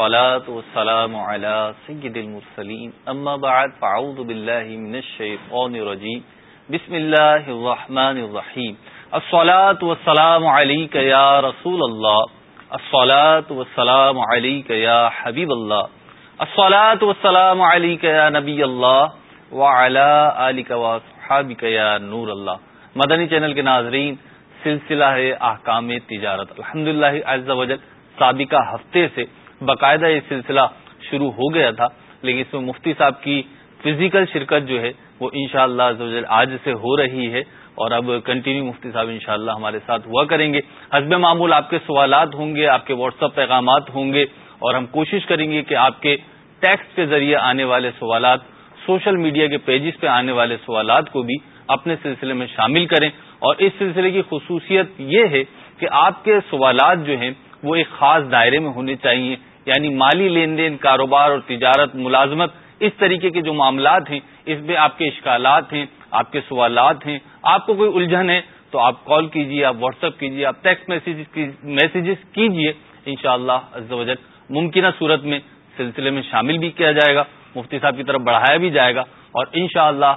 والصلاة والسلام على سيد المرسلين. أما بعد فعوذ بالله من الشيطان الرجيم. بسم الله الرحمن الرحيم. الصلاة والسلام عليك يا رسول الله. الصلاة والسلام عليك يا حبيب الله. الصلاة والسلام عليك يا نبي الله. وعلى آلك وصحابك يا نور الله. مدنی چینل کے ناظرین، سلسلہ ہے احکام تجارت. الحمدللہ عز وجل، سابقہ ہفتے سے باقاعدہ یہ سلسلہ شروع ہو گیا تھا، لیکن اس میں مفتی صاحب کی فزیکل شرکت جو ہے، وہ انشاءاللہ شاء اللہ آج سے ہو رہی ہے۔ اور اب کنٹینیو مفتی صاحب انشاءاللہ ہمارے ساتھ ہوا کریں گے۔ حزب معمول آپ کے سوالات ہوں گے، آپ کے واٹس اپ پیغامات ہوں گے، اور ہم کوشش کریں گے کہ آپ کے ٹیکسٹ کے ذریعے آنے والے سوالات، سوشل میڈیا کے پیجز پہ آنے والے سوالات کو بھی اپنے سلسلے میں شامل کریں۔ اور اس سلسلے کی خصوصیت یہ ہے کہ آپ کے سوالات جو ہیں، وہ ایک خاص دائرے میں ہونے چاہیے یعنی مالی لین دین، کاروبار اور تجارت، ملازمت، اس طریقے کے جو معاملات ہیں، اس میں آپ کے اشکالات ہیں، آپ کے سوالات ہیں، آپ کو کوئی الجھن ہے تو آپ کال کیجیے آپ واٹس ایپ کیجیے آپ ٹیکسٹ میسیجز کیجیے ان شاء اللہ ممکنہ صورت میں سلسلے میں شامل بھی کیا جائے گا، مفتی صاحب کی طرف بڑھایا بھی جائے گا اور ان شاء اللہ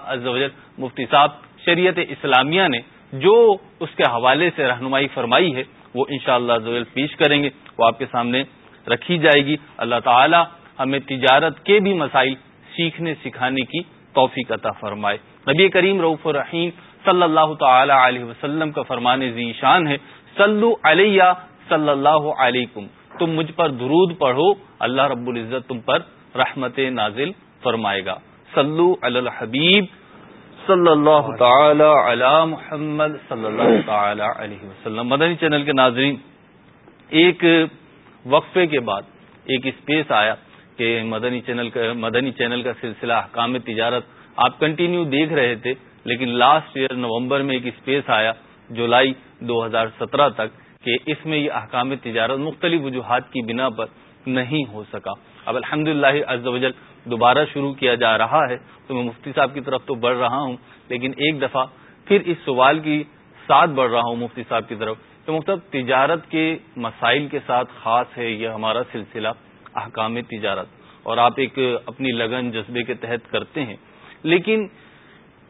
مفتی صاحب شریعت اسلامیہ نے جو اس کے حوالے سے رہنمائی فرمائی ہے، وہ ان شاء اللہ پیش کریں گے، وہ آپ کے سامنے رکھی جائے گی۔ اللہ تعالی ہمیں تجارت کے بھی مسائل سیکھنے سکھانے کی توفیق عطا فرمائے۔ نبی کریم رعف الرحیم صلی اللہ تعالی علیہ وسلم کا فرمان ذیشان ہے، صلو علیہ صلی اللہ علیکم۔ تم مجھ پر درود پڑھو، اللہ رب العزت تم پر رحمت نازل فرمائے گا۔ صلو علی الحبیب صلی اللہ تعالی علی محمد صلی اللہ تعالی علیہ وسلم۔ مدنی چینل کے ناظرین، ایک وقفے کے بعد ایک اسپیس آیا کہ مدنی چینل کا مدنی چینل کا سلسلہ احکام تجارت آپ کنٹینیو دیکھ رہے تھے، لیکن لاسٹ ایئر نومبر میں ایک اسپیس آیا جولائی دو ہزار سترہ تک کہ اس میں یہ احکام تجارت مختلف وجوہات کی بنا پر نہیں ہو سکا۔ اب الحمد للہ دوبارہ شروع کیا جا رہا ہے تو میں مفتی صاحب کی طرف تو بڑھ رہا ہوں، لیکن ایک دفعہ پھر اس سوال کی ساتھ بڑھ رہا ہوں مفتی صاحب کی طرف۔ تو مطلب تجارت کے مسائل کے ساتھ خاص ہے یہ ہمارا سلسلہ احکام تجارت اور آپ ایک اپنی لگن جذبے کے تحت کرتے ہیں۔ لیکن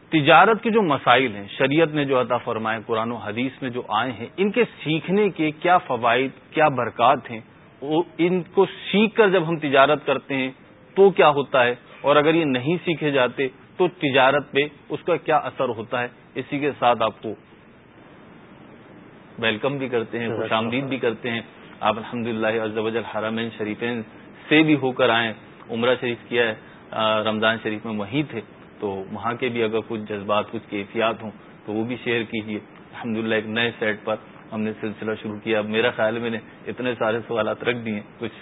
تجارت کے جو مسائل ہیں، شریعت نے جو عطا فرمائے، قرآن و حدیث میں جو آئے ہیں، ان کے سیکھنے کے کیا فوائد، کیا برکات ہیں؟ ان کو سیکھ کر جب ہم تجارت کرتے ہیں تو کیا ہوتا ہے؟ اور اگر یہ نہیں سیکھے جاتے تو تجارت پہ اس کا کیا اثر ہوتا ہے؟ اسی کے ساتھ آپ کو ویلکم بھی کرتے ہیں خوش آمدید بھی کرتے ہیں۔ آپ الحمد للہ حرمین شریفین سے بھی ہو کر آئے عمرہ شریف کیا ہے رمضان شریف میں وہیں تھے تو وہاں کے بھی اگر کچھ جذبات کچھ کیفیات ہوں تو وہ بھی شیئر کیجیے الحمد ایک نئے سیٹ پر ہم نے سلسلہ شروع کیا۔ اب میرا خیال میں نے اتنے سارے سوالات رکھ دیے کچھ۔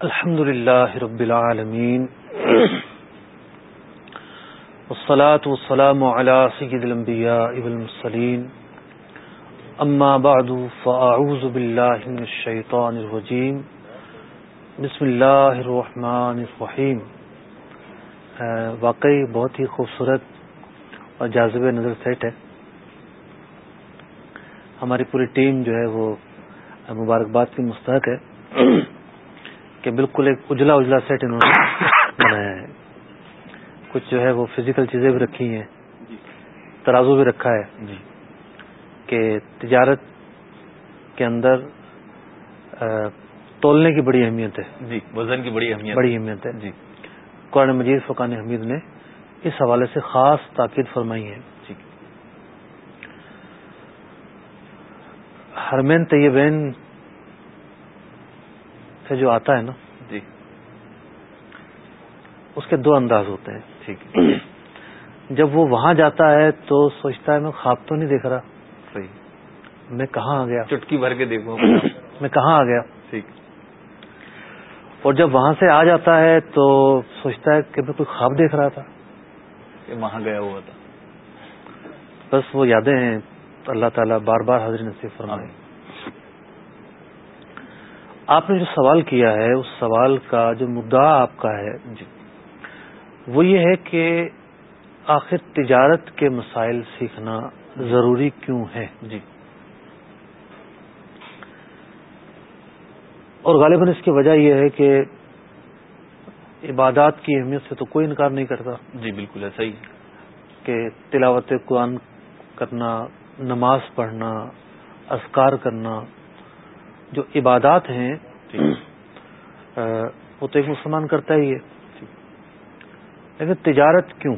الحمد للہ رب العالمین۔ والصلاة والسلام على سيد الانبياء والمرسلين اما بعد، فاعوذ باللہ من الشیطان الرجیم. بسم اللہ الرحمن الرحیم. واقعی بہت ہی خوبصورت اور جاذب نظر سیٹ ہے۔ ہماری پوری ٹیم جو ہے وہ مبارکباد کی مستحق ہے کہ بالکل ایک اجلا اجلا سیٹ انہوں نے بنایا ہے۔ کچھ جو ہے وہ فزیکل چیزیں بھی رکھی ہیں، ترازو بھی رکھا ہے۔ جی۔ کہ تجارت کے اندر تولنے کی بڑی اہمیت ہے۔ جی وزن کی بڑی اہمیت بڑی اہمیت ہے۔ جی۔ قرآن مجید فقان حمید نے اس حوالے سے خاص تاکید فرمائی ہے۔ جی۔ ہرمین طیبین سے جو آتا ہے نا جی۔ اس کے دو انداز ہوتے ہیں۔ ٹھیک۔ جب وہ وہاں جاتا ہے تو سوچتا ہے میں خواب تو نہیں دیکھ رہا۔ صحیح. میں کہاں آ گیا؟ چٹکی بھر کے دیکھو میں کہاں آ گیا؟ ٹھیک۔ اور جب وہاں سے آ جاتا ہے تو سوچتا ہے کہ میں کوئی خواب دیکھ رہا تھا۔ کہ وہاں گیا ہوا تھا۔ بس وہ یادیں ہیں۔ اللہ تعالیٰ بار بار حاضر نصیب فرمائے۔ آپ نے جو سوال کیا ہے اس سوال کا جو مدعا آپ کا ہے جی وہ یہ ہے کہ آخر تجارت کے مسائل سیکھنا ضروری کیوں ہے؟ جی۔ اور غالباً اس کی وجہ یہ ہے کہ عبادات کی اہمیت سے تو کوئی انکار نہیں کرتا۔ جی بالکل ایسا ہی۔ کہ تلاوت قرآن کرنا نماز پڑھنا اذکار کرنا جو عبادات ہیں جی۔ وہ تو ایک مسلمان کرتا ہی ہے۔ لیکن تجارت کیوں؟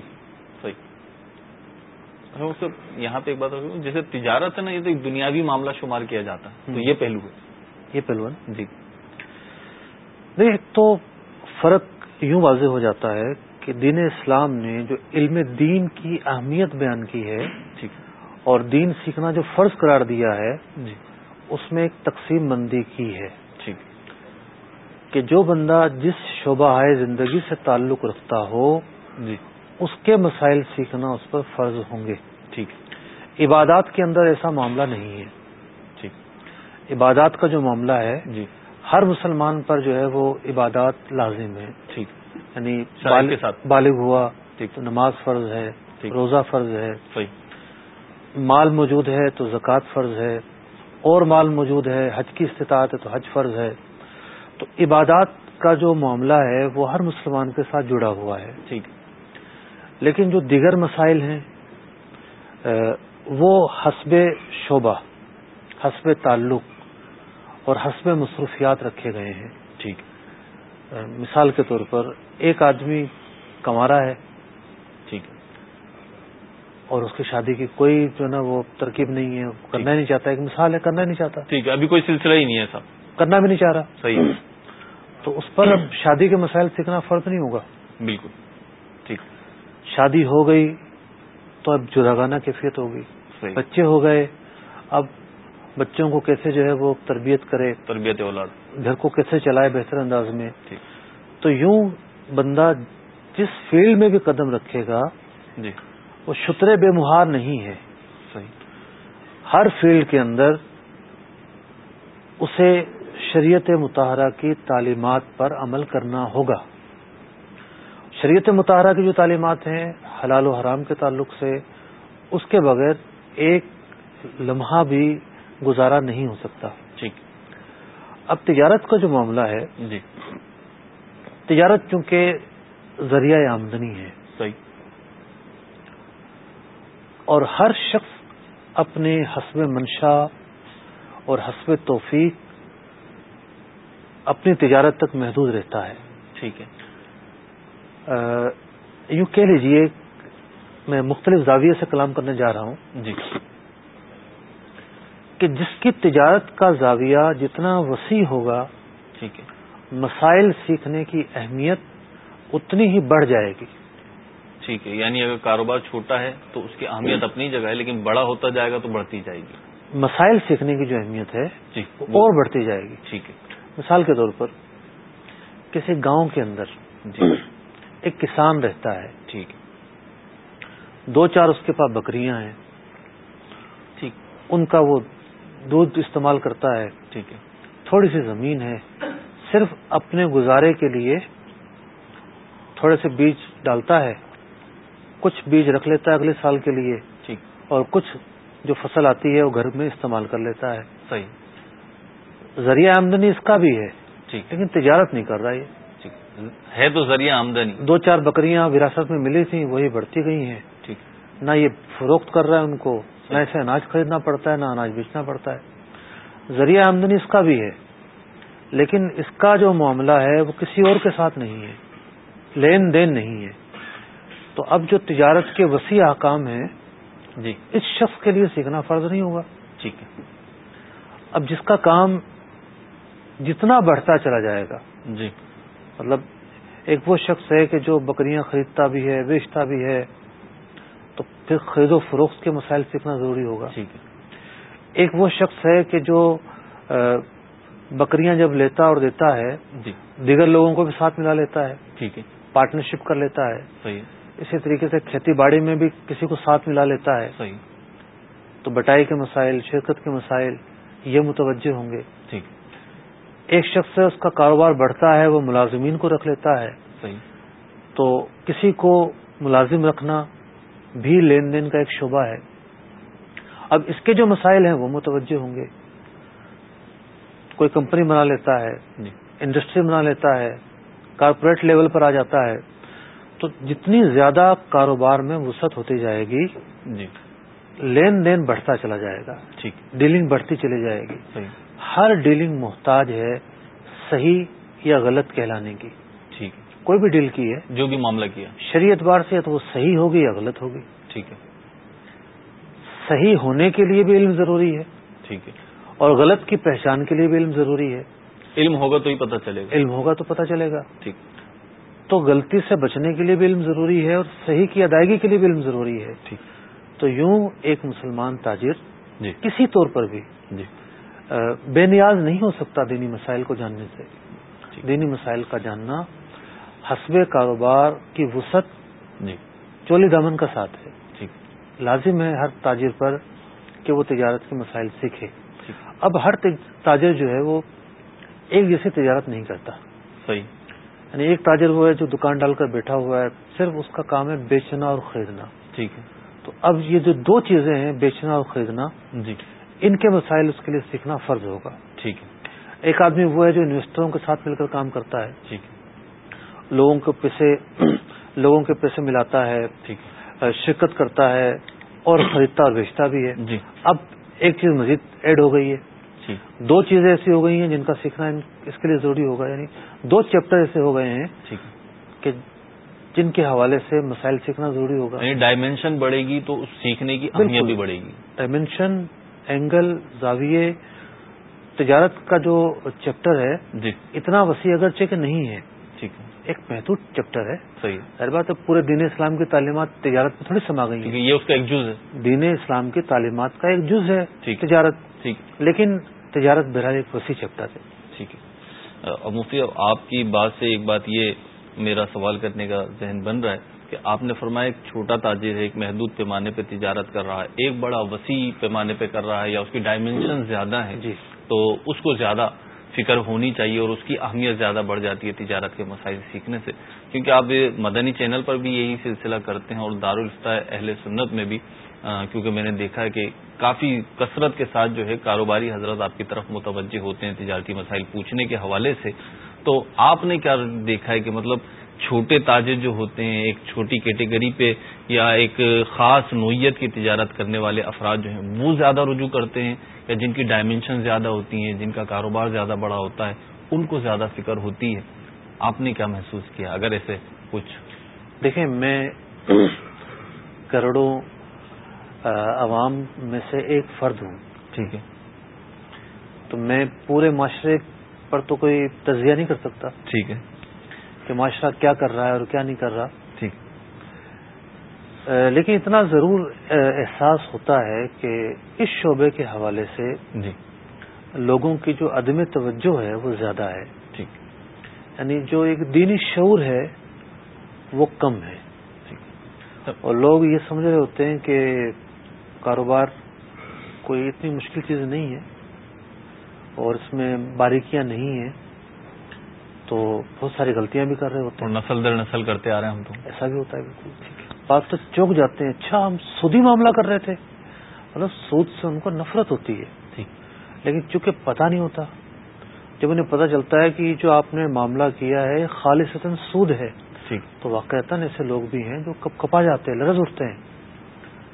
اچھا، یہاں پہ ایک بات جیسے تجارت ہے نا یہ تو ایک دنیاوی معاملہ شمار کیا جاتا ہے تو یہ پہلو ہے۔ یہ پہلو ہے۔ جی۔ نہیں تو فرق یوں واضح ہو جاتا ہے کہ دین اسلام نے جو علم دین کی اہمیت بیان کی ہے اور دین سیکھنا جو فرض قرار دیا ہے جی۔ اس میں ایک تقسیم بندی کی ہے۔ کہ جو بندہ جس شعبہ زندگی سے تعلق رکھتا ہو جی۔ اس کے مسائل سیکھنا اس پر فرض ہوں گے۔ ٹھیک عبادات کے اندر ایسا معاملہ نہیں ہے۔ ٹھیک۔ عبادات کا جو معاملہ ہے جی۔ ہر مسلمان پر جو ہے وہ عبادات لازم ہے ٹھیک۔ یعنی ساتھ۔ بالغ ہوا ٹھیک۔ تو نماز فرض ہے۔ روزہ فرض ہے۔ صحیح۔ مال موجود ہے تو زکوٰۃ فرض ہے۔ اور مال موجود ہے حج کی استطاعت ہے تو حج فرض ہے۔ تو عبادات کا جو معاملہ ہے وہ ہر مسلمان کے ساتھ جڑا ہوا ہے۔ ٹھیک۔ لیکن جو دیگر مسائل ہیں وہ حسب شعبہ حسب تعلق اور حسب مصروفیات رکھے گئے ہیں ٹھیک۔ مثال کے طور پر ایک آدمی کمارا ہے ٹھیک۔ اور اس کی شادی کی کوئی جو نا وہ ترکیب نہیں ہے کرنا ہی نہیں چاہتا ایک مثال ہے کرنا ہی نہیں چاہتا۔ ٹھیک ہے ابھی کوئی سلسلہ ہی نہیں ہے صاحب کرنا بھی نہیں چاہ رہا۔ صحیح۔ تو اس پر اب شادی کے مسائل سیکھنا فرض نہیں ہوگا۔ بالکل۔ ٹھیک۔ شادی ہو گئی تو اب جداگانہ کیفیت ہوگی۔ بچے ہو گئے اب بچوں کو کیسے جو ہے وہ تربیت کرے؟ تربیت اولاد۔ گھر کو کیسے چلائے بہتر انداز میں؟ ٹھیک تو یوں بندہ جس فیلڈ میں بھی قدم رکھے گا جی۔ وہ شترے بے مہار نہیں ہے۔ صحیح۔ ہر فیلڈ کے اندر اسے شریعت مطالعہ کی تعلیمات پر عمل کرنا ہوگا۔ شریعت مطالعہ کی جو تعلیمات ہیں حلال و حرام کے تعلق سے اس کے بغیر ایک لمحہ بھی گزارا نہیں ہو سکتا۔ ٹھیک۔ اب تجارت کا جو معاملہ ہے جی۔ تجارت چونکہ ذریعہ آمدنی ہے۔ صحیح۔ اور ہر شخص اپنے حسب منشا اور حسب توفیق اپنی تجارت تک محدود رہتا ہے۔ ٹھیک ہے۔ یوں کہہ لیجیے میں مختلف زاویے سے کلام کرنے جا رہا ہوں۔ جی۔ کہ جس کی تجارت کا زاویہ جتنا وسیع ہوگا ٹھیک ہے۔ مسائل سیکھنے کی اہمیت اتنی ہی بڑھ جائے گی۔ ٹھیک ہے۔ یعنی اگر کاروبار چھوٹا ہے تو اس کی اہمیت اپنی جگہ ہے لیکن بڑا ہوتا جائے گا تو بڑھتی جائے گی۔ مسائل سیکھنے کی جو اہمیت ہے جی وہ اور بڑھتی جائے گی۔ ٹھیک ہے۔ مثال کے طور پر کسی گاؤں کے اندر جی۔ ایک کسان رہتا ہے، ٹھیک دو چار اس کے پاس بکریاں ہیں، ٹھیک۔ ان کا وہ دودھ استعمال کرتا ہے، ٹھیک ہے۔ تھوڑی سی زمین ہے، صرف اپنے گزارے کے لیے تھوڑے سے بیج ڈالتا ہے۔ کچھ بیج رکھ لیتا ہے اگلے سال کے لیے، ٹھیک۔ اور کچھ جو فصل آتی ہے، وہ گھر میں استعمال کر لیتا ہے۔ صحیح۔ ذریعہ آمدنی اس کا بھی ہے، ٹھیک۔ لیکن تجارت نہیں کر رہا یہ۔ ہے تو ذریعہ آمدنی۔ دو چار بکریاں وراثت میں ملی تھیں وہی بڑھتی گئی ہیں۔ ٹھیک۔ نہ یہ فروخت کر رہا ہے ان کو نہ اسے اناج خریدنا پڑتا ہے نہ اناج بیچنا پڑتا ہے۔ ذریعہ آمدنی اس کا بھی ہے لیکن اس کا جو معاملہ ہے وہ کسی اور کے ساتھ نہیں ہے لین دین نہیں ہے۔ تو اب جو تجارت کے وسیع احکام ہیں جی۔ اس شخص کے لیے سیکھنا فرض نہیں ہوگا۔ ٹھیک ہے۔ اب جس کا کام جتنا بڑھتا چلا جائے گا جی۔ مطلب ایک وہ شخص ہے کہ جو بکریاں خریدتا بھی ہے بیچتا بھی ہے تو پھر خرید و فروخت کے مسائل سیکھنا ضروری ہوگا۔ ٹھیک ہے۔ ایک وہ شخص ہے کہ جو بکریاں جب لیتا اور دیتا ہے جی۔ دیگر لوگوں کو بھی ساتھ ملا لیتا ہے۔ ٹھیک ہے۔ پارٹنرشپ کر لیتا ہے۔ صحیح اسی طریقے سے کھیتی باڑی میں بھی کسی کو ساتھ ملا لیتا ہے۔ صحیح تو بٹائی کے مسائل شرکت کے مسائل یہ متوجہ ہوں گے۔ ٹھیک ایک شخص ہے اس کا کاروبار بڑھتا ہے وہ ملازمین کو رکھ لیتا ہے۔ صحیح۔ تو کسی کو ملازم رکھنا بھی لین دین کا ایک شعبہ ہے۔ اب اس کے جو مسائل ہیں وہ متوجہ ہوں گے۔ کوئی کمپنی بنا لیتا ہے جی۔ انڈسٹری بنا لیتا ہے کارپوریٹ لیول پر آ جاتا ہے تو جتنی زیادہ کاروبار میں وسعت ہوتی جائے گی جی۔ لین دین بڑھتا چلا جائے گا۔ ٹھیک۔ ڈیلنگ بڑھتی چلی جائے گی۔ صحیح۔ ہر ڈیلنگ محتاج ہے صحیح یا غلط کہلانے کی۔ ٹھیک۔ ہے کوئی بھی ڈیل کی ہے جو بھی معاملہ کیا۔ شریعت بار سے تو وہ صحیح ہوگی یا غلط ہوگی۔ ٹھیک ہے۔ صحیح ہونے کے لیے بھی علم ضروری ہے۔ ٹھیک ہے۔ اور غلط کی پہچان کے لیے بھی علم ضروری ہے۔ علم ہوگا تو ہی پتہ چلے گا۔ علم ہوگا تو پتہ چلے گا۔ ٹھیک۔ تو غلطی سے بچنے کے لیے بھی علم ضروری ہے اور صحیح کی ادائیگی کے لیے بھی علم ضروری ہے۔ ٹھیک۔ تو یوں ایک مسلمان تاجر جی۔ کسی طور پر بھی جی۔ بے نیاز نہیں ہو سکتا دینی مسائل کو جاننے سے۔ ٹھیک دینی مسائل کا جاننا حسب کاروبار کی وسعت جی۔ چولی دامن کا ساتھ ہے۔ ٹھیک لازم ہے ہر تاجر پر کہ وہ تجارت کے مسائل سیکھے۔ اب ہر تاجر جو ہے وہ ایک جیسی تجارت نہیں کرتا۔ صحیح۔ یعنی ایک تاجر وہ ہے جو دکان ڈال کر بیٹھا ہوا ہے صرف اس کا کام ہے بیچنا اور خریدنا۔ ٹھیک ہے۔ تو اب یہ جو دو چیزیں ہیں بیچنا اور خریدنا جی۔ ان کے مسائل اس کے لیے سیکھنا فرض ہوگا۔ ٹھیک ہے۔ ایک آدمی وہ ہے جو انویسٹروں کے ساتھ مل کر کام کرتا ہے۔ ٹھیک ہے۔ لوگوں کے پیسے لوگوں کے پیسے ملاتا ہے۔ ٹھیک شرکت کرتا ہے اور خریدتا اور بیچتا بھی ہے۔ جی۔ اب ایک چیز مزید ایڈ ہو گئی ہے۔ ٹھیک دو چیزیں ایسی ہو گئی ہیں جن کا سیکھنا اس کے لیے ضروری ہوگا۔ یعنی دو چیپٹر ایسے ہو گئے ہیں کہ جن کے حوالے سے مسائل سیکھنا ضروری ہوگا۔ یعنی ڈائمینشن بڑھے گی تو سیکھنے کی۔ اہمیت بھی بڑھے گی۔ ڈائمینشن اینگل زاویے تجارت کا جو چیپٹر ہے جی۔ اتنا وسیع اگرچہ کہ نہیں ہے ٹھیک ہے۔ ایک محدود چیپٹر ہے۔ صحیح ہے۔ ہر بات پورے دین اسلام کی تعلیمات تجارت میں تھوڑی سما گئی ہیں۔ یہ اس کا ایک جز ہے۔ دین اسلام کی تعلیمات کا ایک جز ہے۔ تجارت۔ ٹھیک لیکن تجارت بہرحال ایک وسیع چیپٹر ہے۔ ٹھیک ہے۔ مفتی آپ کی بات سے ایک بات یہ میرا سوال کرنے کا ذہن بن رہا ہے۔ کہ آپ نے فرمایا ایک چھوٹا تاجر ہے ایک محدود پیمانے پہ تجارت کر رہا ہے ایک بڑا وسیع پیمانے پہ کر رہا ہے یا اس کی ڈائمینشن زیادہ ہے جی۔ تو اس کو زیادہ فکر ہونی چاہیے اور اس کی اہمیت زیادہ بڑھ جاتی ہے تجارت کے مسائل سیکھنے سے۔ کیونکہ آپ مدنی چینل پر بھی یہی سلسلہ کرتے ہیں اور دارالفتہ اہل سنت میں بھی کیونکہ میں نے دیکھا ہے کہ کافی کثرت کے ساتھ جو ہے کاروباری حضرت آپ کی طرف متوجہ ہوتے ہیں تجارتی مسائل پوچھنے کے حوالے سے۔ تو آپ نے کیا دیکھا ہے کہ مطلب چھوٹے تاجر جو ہوتے ہیں ایک چھوٹی کیٹیگری پہ یا ایک خاص نوعیت کی تجارت کرنے والے افراد جو ہیں وہ زیادہ رجوع کرتے ہیں یا جن کی ڈائمینشن زیادہ ہوتی ہیں جن کا کاروبار زیادہ بڑا ہوتا ہے ان کو زیادہ فکر ہوتی ہے۔ آپ نے کیا محسوس کیا؟ اگر ایسے کچھ۔ دیکھیں میں کروڑوں عوام میں سے ایک فرد ہوں۔ ٹھیک ہے۔ تو میں پورے معاشرے پر تو کوئی تجزیہ نہیں کر سکتا۔ ٹھیک ہے۔ کہ معاشرہ کیا کر رہا ہے اور کیا نہیں کر رہا۔ ٹھیک۔ لیکن اتنا ضرور احساس ہوتا ہے کہ اس شعبے کے حوالے سے جی۔ لوگوں کی جو عدم توجہ ہے وہ زیادہ ہے۔ ٹھیک۔ یعنی جو ایک دینی شعور ہے وہ کم ہے۔ اور لوگ یہ سمجھ رہے ہوتے ہیں کہ کاروبار کوئی اتنی مشکل چیز نہیں ہے اور اس میں باریکیاں نہیں ہیں۔ تو بہت ساری غلطیاں بھی کر رہے ہوتے ہیں۔ نسل در نسل کرتے آ رہے ہیں ہم تو۔ ایسا بھی ہوتا ہے بالکل۔ بات تو چوک جاتے ہیں۔ اچھا ہم سودی معاملہ کر رہے تھے۔ مطلب سود سے ان کو نفرت ہوتی ہے۔ ٹھیک لیکن چونکہ پتہ نہیں ہوتا جب انہیں پتہ چلتا ہے کہ جو آپ نے معاملہ کیا ہے خالص سود ہے ٹھیک تو واقعات ایسے لوگ بھی ہیں جو کپ کپا جاتے ہیں لرز اٹھتے ہیں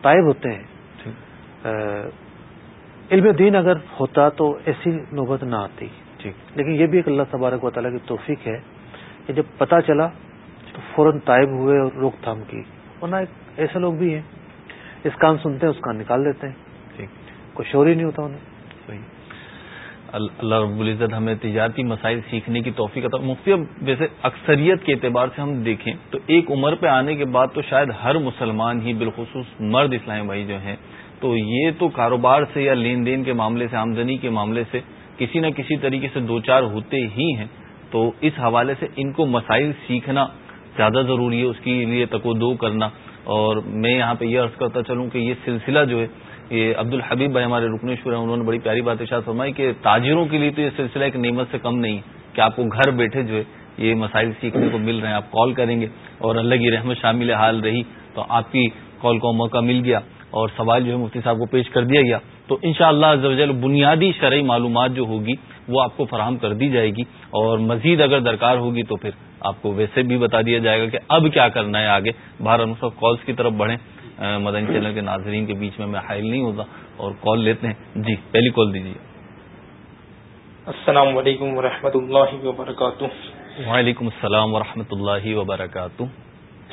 طائب ہوتے ہیں۔ ٹھیک علم دین اگر ہوتا تو ایسی نوبت نہ آتی۔ ٹھیک لیکن یہ بھی ایک اللہ تبارک و تعالیٰ کی توفیق ہے کہ جب پتہ چلا تو فوراً طائب ہوئے اور روک تھام کی۔ ورنہ ایک ایسے لوگ بھی ہیں اس کان سنتے ہیں اس کان نکال دیتے ہیں۔ ٹھیک کوئی شور ہی نہیں ہوتا انہیں۔ اللہ رب العزت ہمیں تجارتی مسائل سیکھنے کی توفیق عطا مفتی اب ویسے اکثریت کے اعتبار سے ہم دیکھیں تو ایک عمر پہ آنے کے بعد تو شاید ہر مسلمان ہی بالخصوص مرد اسلامی بھائی جو ہیں تو یہ تو کاروبار سے یا لین دین کے معاملے سے آمدنی کے معاملے سے کسی نہ کسی طریقے سے دو چار ہوتے ہی ہیں، تو اس حوالے سے ان کو مسائل سیکھنا زیادہ ضروری ہے، اس کے لیے تک و دو کرنا۔ اور میں یہاں پہ یہ عرض کرتا چلوں کہ یہ سلسلہ جو ہے، یہ عبد الحبیب بھائی ہمارے رکنیشور ہیں، انہوں نے بڑی پیاری بات ارشاد فرمائی کہ تاجروں کے لیے تو یہ سلسلہ ایک نعمت سے کم نہیں کہ آپ کو گھر بیٹھے جو ہے، یہ مسائل سیکھنے کو مل رہے ہیں۔ آپ کال کریں گے اور اللہ کی رحمت شامل حال رہی تو آپ کی کال کو موقع مل گیا اور سوال جو ہے، مفتی صاحب کو پیش کر دیا گیا۔ تو ان شاء اللہ بنیادی شرعی معلومات جو ہوگی وہ آپ کو فراہم کر دی جائے گی اور مزید اگر درکار ہوگی تو پھر آپ کو ویسے بھی بتا دیا جائے گا کہ اب کیا کرنا ہے آگے۔ باہر مصحف کالس کی طرف بڑھیں۔ مدن چینل کے ناظرین کے بیچ میں میں حائل نہیں ہوتا اور کال لیتے ہیں۔ جی پہلی کال دیجیے۔ السلام علیکم ورحمۃ اللہ وبرکاتہ۔ وعلیکم السلام ورحمۃ اللہ وبرکاتہ۔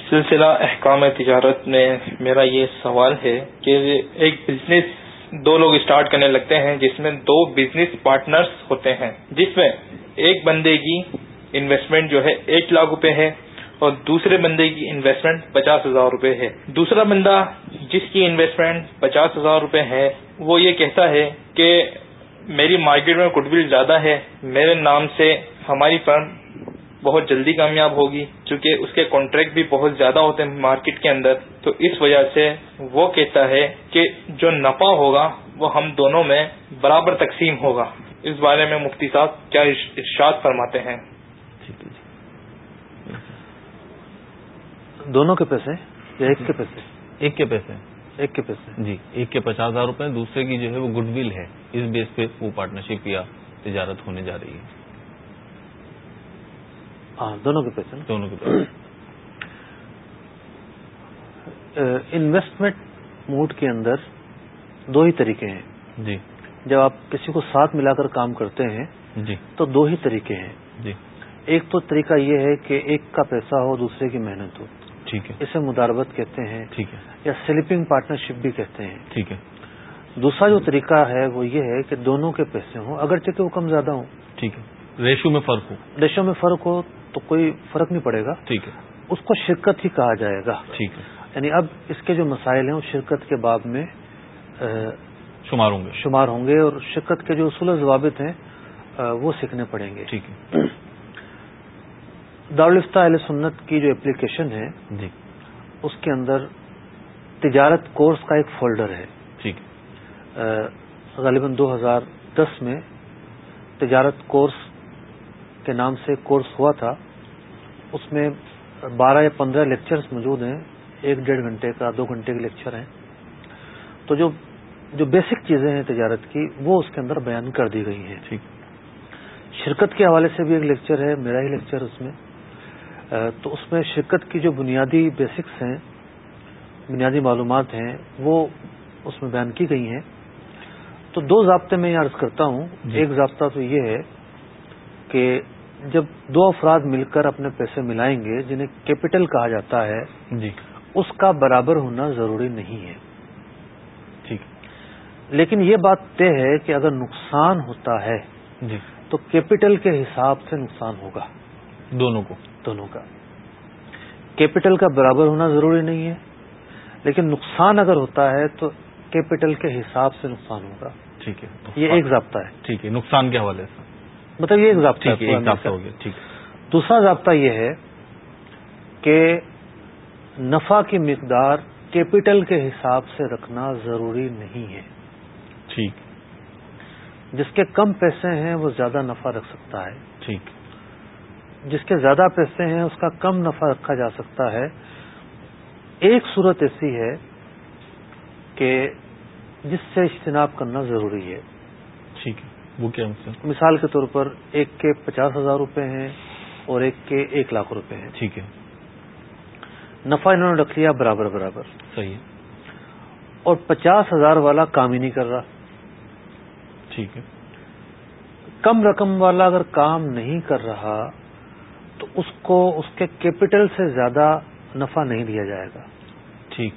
سلسلہ احکام تجارت میں میرا یہ سوال ہے کہ ایک بزنس دو لوگ اسٹارٹ کرنے لگتے ہیں، جس میں دو بزنس پارٹنرز ہوتے ہیں۔ جس میں ایک بندے کی انویسٹمنٹ جو ہے ایک لاکھ روپے ہے اور دوسرے بندے کی انویسٹمنٹ پچاس ہزار روپے ہے۔ دوسرا بندہ جس کی انویسٹمنٹ پچاس ہزار روپے ہے، وہ یہ کہتا ہے کہ میری مارکیٹ میں گڈ ول زیادہ ہے، میرے نام سے ہماری فرم بہت جلدی کامیاب ہوگی چونکہ اس کے کانٹریکٹ بھی بہت زیادہ ہوتے ہیں مارکیٹ کے اندر تو اس وجہ سے وہ کہتا ہے کہ جو نفع ہوگا وہ ہم دونوں میں برابر تقسیم ہوگا۔ اس بارے میں مفتی صاحب کیا ارشاد فرماتے ہیں؟ دونوں کے پیسے؟ یا ایک کے پیسے؟ ایک کے پیسے۔ ایک کے پیسے۔ جی ایک کے پچاس ہزار روپے دوسرے کی جو ہے وہ گڈ ول ہے۔ اس بیس پہ وہ پارٹنرشپ یا تجارت ہونے جا رہی ہے۔ ہاں دونوں کے پیسے دونوں کے پیسے۔ انویسٹمنٹ موڈ کے اندر دو ہی طریقے ہیں۔ جی۔ جب آپ کسی کو ساتھ ملا کر کام کرتے ہیں جی۔ تو دو ہی طریقے ہیں۔ جی۔ ایک تو طریقہ یہ ہے کہ ایک کا پیسہ ہو دوسرے کی محنت ہو۔ ٹھیک ہے۔ اسے مداربت کہتے ہیں ٹھیک ہے۔ یا سلپنگ پارٹنرشپ بھی کہتے ہیں۔ ٹھیک ہے۔ دوسرا جو طریقہ ہے وہ یہ ہے کہ دونوں کے پیسے ہوں اگرچہ کہ وہ کم زیادہ ہوں۔ ٹھیک ہے۔ ریشو میں فرق ہو۔ ریشو میں فرق ہو تو کوئی فرق نہیں پڑے گا۔ ٹھیک ہے۔ اس کو شرکت ہی کہا جائے گا۔ ٹھیک ہے۔ یعنی اب اس کے جو مسائل ہیں وہ شرکت کے باب میں شمار ہوں گے۔ شمار ہوں گے اور شرکت کے جو اصول و ضوابط ہیں وہ سیکھنے پڑیں گے۔ ٹھیک ہے۔ دارالفتہ علیہ سنت کی جو اپلیکیشن ہے جی۔ اس کے اندر تجارت کورس کا ایک فولڈر ہے۔ ٹھیک غالباً دو ہزار دس میں تجارت کورس کے نام سے کورس ہوا تھا۔ اس میں بارہ یا پندرہ لیکچرز موجود ہیں۔ ایک ڈیڑھ گھنٹے کا دو گھنٹے کے لیکچر ہیں۔ تو جو جو بیسک چیزیں ہیں تجارت کی وہ اس کے اندر بیان کر دی گئی ہیں۔ ٹھیک۔ شرکت کے حوالے سے بھی ایک لیکچر ہے میرا ہی لیکچر اس میں۔ تو اس میں شرکت کی جو بنیادی بیسکس ہیں بنیادی معلومات ہیں وہ اس میں بیان کی گئی ہیں۔ تو دو ضابطے میں یہ عرض کرتا ہوں۔ جی۔ ایک ضابطہ تو یہ ہے کہ جب دو افراد مل کر اپنے پیسے ملائیں گے جنہیں کیپٹل کہا جاتا ہے جی۔ اس کا برابر ہونا ضروری نہیں ہے۔ ٹھیک۔ لیکن یہ بات طے ہے کہ اگر نقصان ہوتا ہے جی۔ تو کیپٹل کے حساب سے نقصان ہوگا۔ دونوں کو۔ دونوں کا۔ کیپٹل کا برابر ہونا ضروری نہیں ہے لیکن نقصان اگر ہوتا ہے تو کیپٹل کے حساب سے نقصان ہوگا۔ ٹھیک ہے۔ یہ ایک ضابطہ ہے۔ ٹھیک ہے نقصان کے حوالے سے۔ مطلب یہ ضابطہ ہو گیا دوسرا ضابطہ یہ ہے کہ نفع کی مقدار کیپٹل کے حساب سے رکھنا ضروری نہیں ہے۔ ٹھیک۔ جس کے کم پیسے ہیں وہ زیادہ نفع رکھ سکتا ہے۔ ٹھیک۔ جس کے زیادہ پیسے ہیں اس کا کم نفع رکھا جا سکتا ہے۔ ایک صورت ایسی ہے کہ جس سے اجتناب کرنا ضروری ہے۔ ٹھیک۔ ہے وہ کیا مثال کے طور پر ایک کے پچاس ہزار روپے ہیں اور ایک کے ایک لاکھ روپے ہیں۔ ٹھیک ہے۔ نفع انہوں نے رکھ لیا برابر برابر۔ صحیح ہے۔ اور پچاس ہزار والا کام ہی نہیں کر رہا۔ ٹھیک ہے۔ کم رقم والا اگر کام نہیں کر رہا تو اس کو اس کے کیپٹل سے زیادہ نفع نہیں دیا جائے گا۔ ٹھیک۔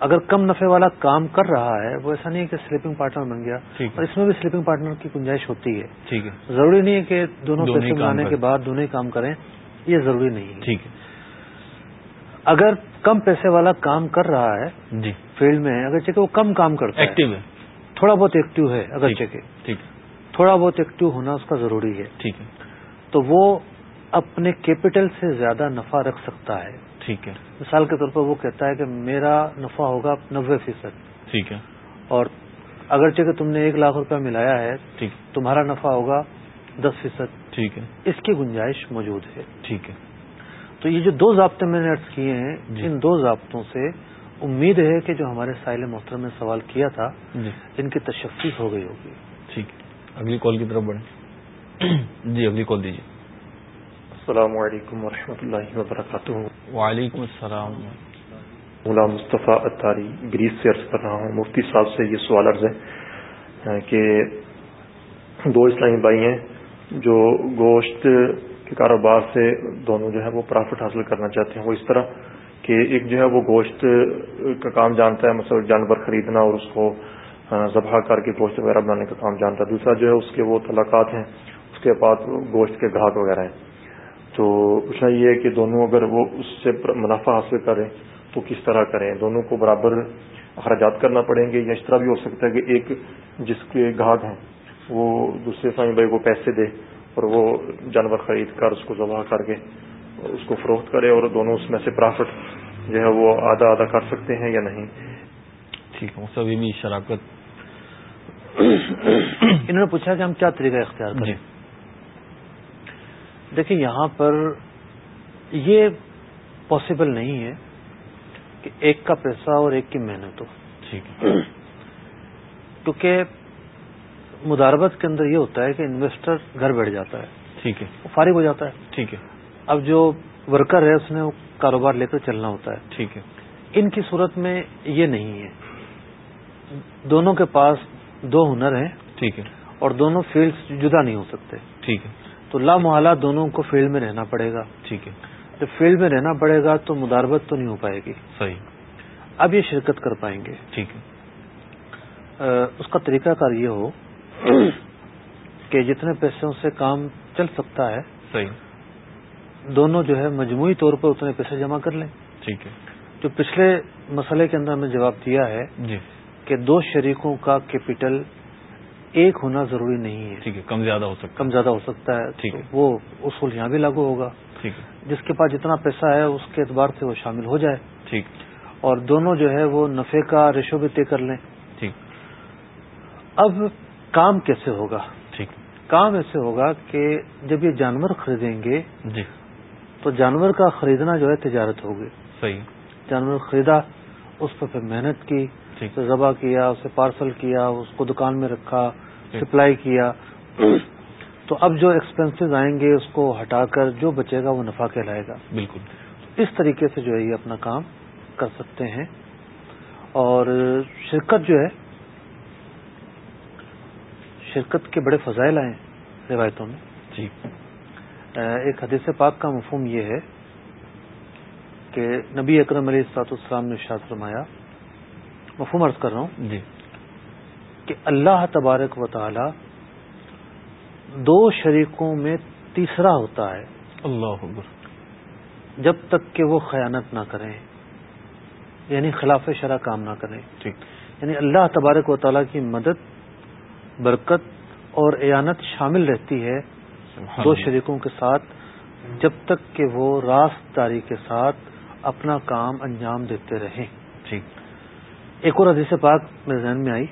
اگر کم نفے والا کام کر رہا ہے وہ ایسا نہیں ہے کہ سلیپنگ پارٹنر بن گیا۔ اور اس میں بھی سلیپنگ پارٹنر کی گنجائش ہوتی ہے۔ ٹھیک ہے۔ ضروری نہیں ہے کہ دونوں پیسے ملانے کے۔ بعد دونوں ہی کام کریں یہ ضروری نہیں ہے۔ ٹھیک ہے۔ اگر کم پیسے والا کام کر رہا ہے جی۔ فیلڈ میں اگر چکے وہ کم کام کرتا ہے۔ ایکٹیو ہے۔ تھوڑا بہت ایکٹیو ہے اگر ٹھیک تھوڑا بہت ایکٹیو ہونا اس کا ضروری ہے۔ ٹھیک ہے۔ تو وہ اپنے کیپٹل سے زیادہ نفع رکھ سکتا ہے۔ ٹھیک ہے۔ مثال کے طور پر وہ کہتا ہے کہ میرا نفع ہوگا نوے فیصد۔ ٹھیک ہے۔ اور اگرچہ کہ تم نے ایک لاکھ روپیہ ملایا ہے ٹھیک۔ تمہارا نفع ہوگا دس فیصد۔ ٹھیک ہے۔ اس کی گنجائش موجود ہے۔ ٹھیک ہے۔ تو یہ جو دو ضابطے میں نے ارض کیے ہیں جی۔ ان دو ضابطوں سے امید ہے کہ جو ہمارے سائل محترم نے سوال کیا تھا جی۔ ان کی تشفی ہو گئی ہوگی۔ ٹھیک۔ اگلی کال کی طرف بڑھیں۔ جی اگلی کال دیجیے السلام علیکم ورحمۃ اللہ وبرکاتہ۔ وعلیکم السلام۔ مولا مصطفیٰ اتاری گریس سے عرض کر رہا ہوں مفتی صاحب سے یہ سوال عرض ہے کہ دو اسلامی بھائی ہیں جو گوشت کے کاروبار سے دونوں جو ہے وہ پرافٹ حاصل کرنا چاہتے ہیں۔ وہ اس طرح کہ ایک جو ہے وہ گوشت کا کام جانتا ہے مثلا جانور خریدنا اور اس کو ذبح کر کے گوشت وغیرہ بنانے کا کام جانتا ہے۔ دوسرا جو ہے اس کے وہ طلاقات ہیں اس کے بعد گوشت کے گاہک وغیرہ ہیں۔ تو پوچھنا یہ ہے کہ دونوں اگر وہ اس سے منافع حاصل کریں تو کس طرح کریں؟ دونوں کو برابر اخراجات کرنا پڑیں گے یا اس طرح بھی ہو سکتا ہے کہ ایک جس کے گاہک ہیں وہ دوسرے سائیں بھائی کو پیسے دے اور وہ جانور خرید کر اس کو ذبح کر کے اس کو فروخت کرے اور دونوں اس میں سے پرافٹ جو ہے وہ آدھا آدھا کر سکتے ہیں یا نہیں؟ ٹھیک ہے سب بھی شراکت انہوں نے پوچھا کہ ہم کیا طریقہ اختیار کریں؟ جی۔ دیکھیں یہاں پر یہ پاسبل نہیں ہے کہ ایک کا پیسہ اور ایک کی محنت ہو۔ ٹھیک کیونکہ مداربت کے اندر یہ ہوتا ہے کہ انویسٹر گھر بیٹھ جاتا ہے۔ ٹھیک ہے۔ فارغ ہو جاتا ہے۔ ٹھیک ہے۔ اب جو ورکر ہے اس نے کاروبار لے کر چلنا ہوتا ہے۔ ٹھیک ہے۔ ان کی صورت میں یہ نہیں ہے۔ دونوں کے پاس دو ہنر ہیں ٹھیک ہے۔ اور دونوں فیلڈ جدا نہیں ہو سکتے۔ ٹھیک ہے۔ تو لا محالہ دونوں کو فیلڈ میں رہنا پڑے گا۔ ٹھیک ہے۔ جب فیلڈ میں رہنا پڑے گا تو مداربت تو نہیں ہو پائے گی۔ صحیح۔ اب یہ شرکت کر پائیں گے۔ ٹھیک ہے۔ اس کا طریقہ کار یہ ہو کہ جتنے پیسوں سے کام چل سکتا ہے صحیح۔ دونوں جو ہے مجموعی طور پر اتنے پیسے جمع کر لیں۔ ٹھیک ہے۔ جو پچھلے مسئلے کے اندر ہمیں جواب دیا ہے جی۔ کہ دو شریکوں کا کیپٹل ایک ہونا ضروری نہیں ہے۔ ٹھیک ہے کم زیادہ ہو سکتا کم زیادہ ہو سکتا ہے ٹھیک ہے۔ وہ اصول یہاں بھی لاگو ہوگا۔ ٹھیک ہے۔ جس کے پاس جتنا پیسہ ہے اس کے اعتبار سے وہ شامل ہو جائے۔ ٹھیک۔ اور دونوں جو ہے وہ نفے کا ریشو بھی طے کر لیں۔ ٹھیک۔ اب کام کیسے ہوگا؟ ٹھیک۔ کام ایسے ہوگا کہ جب یہ جانور خریدیں گے جی۔ تو جانور کا خریدنا جو ہے تجارت ہوگی۔ صحیح۔ جانور خریدا اس پر پھر محنت کی۔ ذبح کیا اسے پارسل کیا اس کو دکان میں رکھا سپلائی کیا۔ تو اب جو ایکسپینسز آئیں گے اس کو ہٹا کر جو بچے گا وہ نفع کہلائے گا۔ بالکل۔ اس طریقے سے جو ہے یہ اپنا کام کر سکتے ہیں۔ اور شرکت جو ہے شرکت کے بڑے فضائل آئے روایتوں میں۔ جی۔ ایک حدیث پاک کا مفہوم یہ ہے کہ نبی اکرم علیہ السلاط السلام نے شاط فرمایا مفہوم عرض کر رہا ہوں جی۔ کہ اللہ تبارک و تعالی دو شریکوں میں تیسرا ہوتا ہے۔ اللہ جب تک کہ وہ خیانت نہ کریں یعنی خلاف شرح کام نہ کریں۔ ٹھیک۔ یعنی اللہ تبارک و تعالیٰ کی مدد برکت اور اعانت شامل رہتی ہے دو شریکوں کے ساتھ جب تک کہ وہ راست داری کے ساتھ اپنا کام انجام دیتے رہیں۔ ٹھیک۔ ایک اور حدیث پاک میرے ذہن میں آئی۔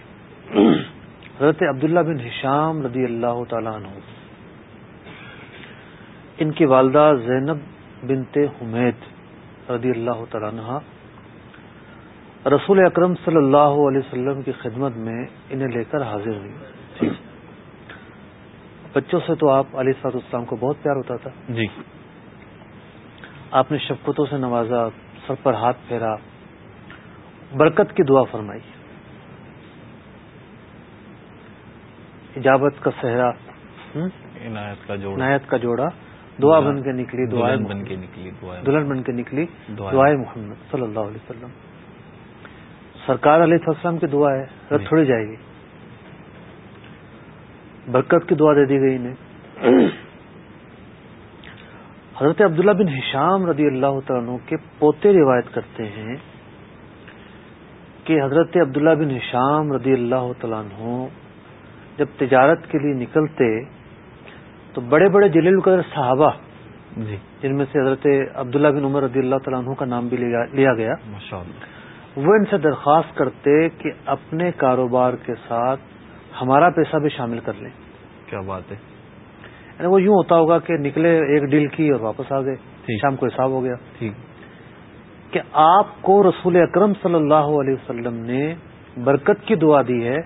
حضرت عبداللہ بن ہشام رضی اللہ تعالیٰ عنہ۔ ان کی والدہ زینب بنت حمید رضی اللہ تعالیٰ عنہ۔ رسول اکرم صلی اللہ علیہ وسلم کی خدمت میں انہیں لے کر حاضر ہوئی۔ بچوں سے تو آپ علیہ صاحب اسلام کو بہت پیار ہوتا تھا۔ جی۔ آپ نے شفقتوں سے نوازا سر پر ہاتھ پھیرا۔ برکت کی دعا فرمائی۔ اجابت کا صحرا عنایت کا جوڑا۔ عنایت کا جوڑا۔ دعا بن کے نکلی دعائیں بن کے نکلی دلہن بن کے نکلی۔ دعائیں محمد صلی اللہ علیہ وسلم۔ سرکار علیہ السلام کی دعا ہے رد تھوڑی جائے گی۔ برکت کی دعا دے دی گئی انہیں۔ حضرت عبداللہ بن ہشام رضی اللہ تعالیٰ کے پوتے روایت کرتے ہیں۔ کہ حضرت عبداللہ بن ہشام رضی اللہ تعالیٰ جب تجارت کے لیے نکلتے تو بڑے بڑے جلیل قدر صحابہ جی۔ جن میں سے حضرت عبداللہ بن عمر رضی اللہ تعالیٰ عنہ کا نام بھی لیا گیا۔ وہ ان سے درخواست کرتے کہ اپنے کاروبار کے ساتھ ہمارا پیسہ بھی شامل کر لیں۔ کیا بات ہے۔ یعنی وہ یوں ہوتا ہوگا کہ نکلے ایک ڈیل کی اور واپس آ گئے شام کو حساب ہو گیا۔ ٹھیک۔ کہ آپ کو رسول اکرم صلی اللہ علیہ وسلم نے برکت کی دعا دی ہے